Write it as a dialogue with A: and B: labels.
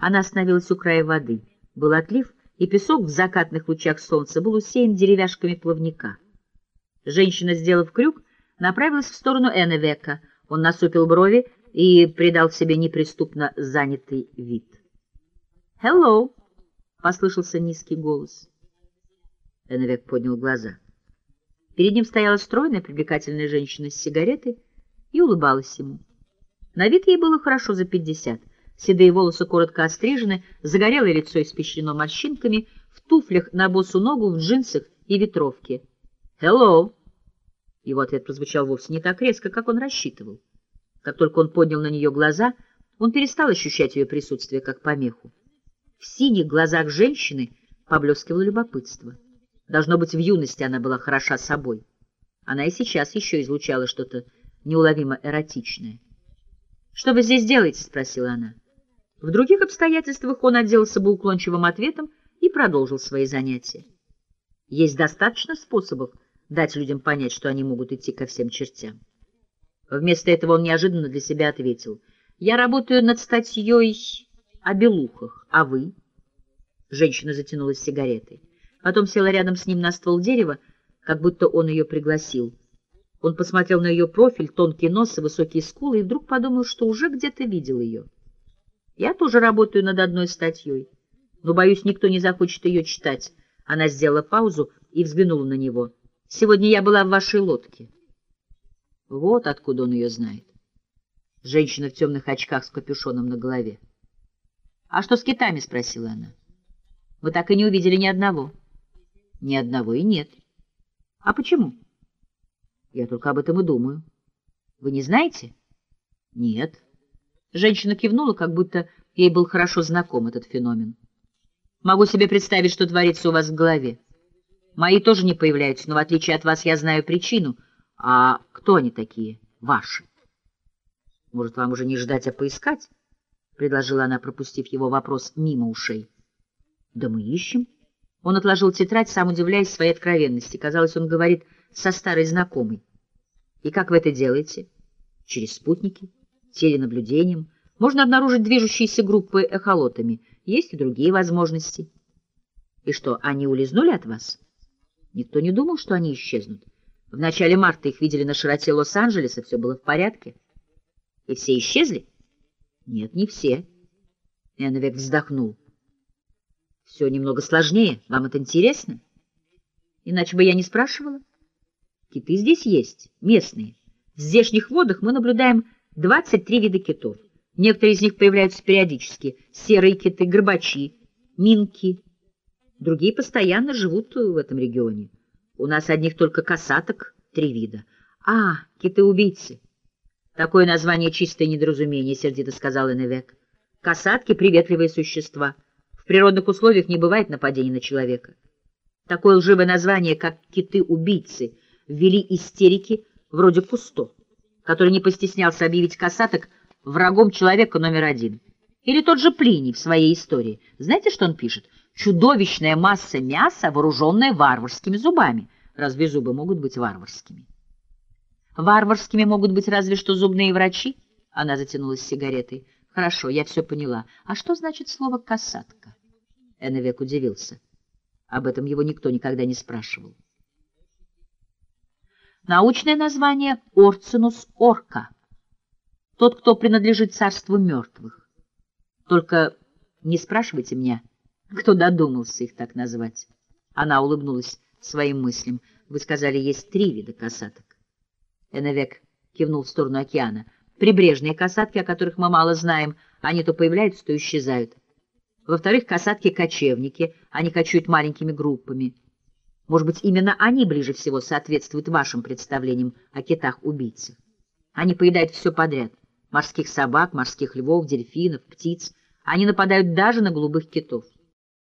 A: Она остановилась у края воды. Был отлив, и песок в закатных лучах солнца был усеян деревяшками плавника. Женщина, сделав крюк, направилась в сторону Энневека. Он насупил брови и придал себе неприступно занятый вид. «Hello!» — послышался низкий голос. Эннвек поднял глаза. Перед ним стояла стройная, привлекательная женщина с сигаретой и улыбалась ему. На вид ей было хорошо за пятьдесят. Седые волосы коротко острижены, загорелое лицо испещрено морщинками, в туфлях на босу ногу, в джинсах и ветровке. «Hello!» Его ответ прозвучал вовсе не так резко, как он рассчитывал. Как только он поднял на нее глаза, он перестал ощущать ее присутствие как помеху. В синих глазах женщины поблескивало любопытство. Должно быть, в юности она была хороша собой. Она и сейчас еще излучала что-то неуловимо эротичное. — Что вы здесь делаете? — спросила она. В других обстоятельствах он отделался бы уклончивым ответом и продолжил свои занятия. Есть достаточно способов дать людям понять, что они могут идти ко всем чертям. Вместо этого он неожиданно для себя ответил. «Я работаю над статьей о белухах, а вы?» Женщина затянулась сигаретой. Потом села рядом с ним на ствол дерева, как будто он ее пригласил. Он посмотрел на ее профиль, тонкий нос и высокие скулы, и вдруг подумал, что уже где-то видел ее. Я тоже работаю над одной статьей, но, боюсь, никто не захочет ее читать. Она сделала паузу и взглянула на него. Сегодня я была в вашей лодке. Вот откуда он ее знает. Женщина в темных очках с капюшоном на голове. — А что с китами? — спросила она. — Вы так и не увидели ни одного. — ни одного и нет. А почему? Я только об этом и думаю. Вы не знаете? Нет. Женщина кивнула, как будто ей был хорошо знаком этот феномен. Могу себе представить, что творится у вас в голове. Мои тоже не появляются, но в отличие от вас я знаю причину. А кто они такие? Ваши. Может, вам уже не ждать, а поискать? — предложила она, пропустив его вопрос мимо ушей. — Да мы ищем. Он отложил тетрадь, сам удивляясь своей откровенности. Казалось, он говорит со старой знакомой. И как вы это делаете? Через спутники, теленаблюдением. Можно обнаружить движущиеся группы эхолотами. Есть и другие возможности. И что, они улизнули от вас? Никто не думал, что они исчезнут. В начале марта их видели на широте Лос-Анджелеса, все было в порядке. И все исчезли? Нет, не все. Эновек вздохнул. Все немного сложнее. Вам это интересно? Иначе бы я не спрашивала. Киты здесь есть, местные. В здешних водах мы наблюдаем 23 вида китов. Некоторые из них появляются периодически. Серые киты, горбачи, минки. Другие постоянно живут в этом регионе. У нас одних только касаток три вида. А, киты-убийцы. Такое название чистое недоразумение, сердито сказал Эневек. Касатки — приветливые существа — природных условиях не бывает нападений на человека. Такое лживое название, как «киты-убийцы», ввели истерики вроде Кусто, который не постеснялся объявить касаток врагом человека номер один. Или тот же Плиний в своей истории. Знаете, что он пишет? «Чудовищная масса мяса, вооруженная варварскими зубами». Разве зубы могут быть варварскими? Варварскими могут быть разве что зубные врачи. Она затянулась сигаретой. Хорошо, я все поняла. А что значит слово «касатка»? Эннвек удивился. Об этом его никто никогда не спрашивал. Научное название — Орцинус орка. Тот, кто принадлежит царству мертвых. Только не спрашивайте меня, кто додумался их так назвать. Она улыбнулась своим мыслям. Вы сказали, есть три вида касаток. Эннвек кивнул в сторону океана. Прибрежные касатки, о которых мы мало знаем, они то появляются, то исчезают. Во-вторых, касатки-кочевники, они кочуют маленькими группами. Может быть, именно они ближе всего соответствуют вашим представлениям о китах-убийцах. Они поедают все подряд — морских собак, морских львов, дельфинов, птиц. Они нападают даже на голубых китов.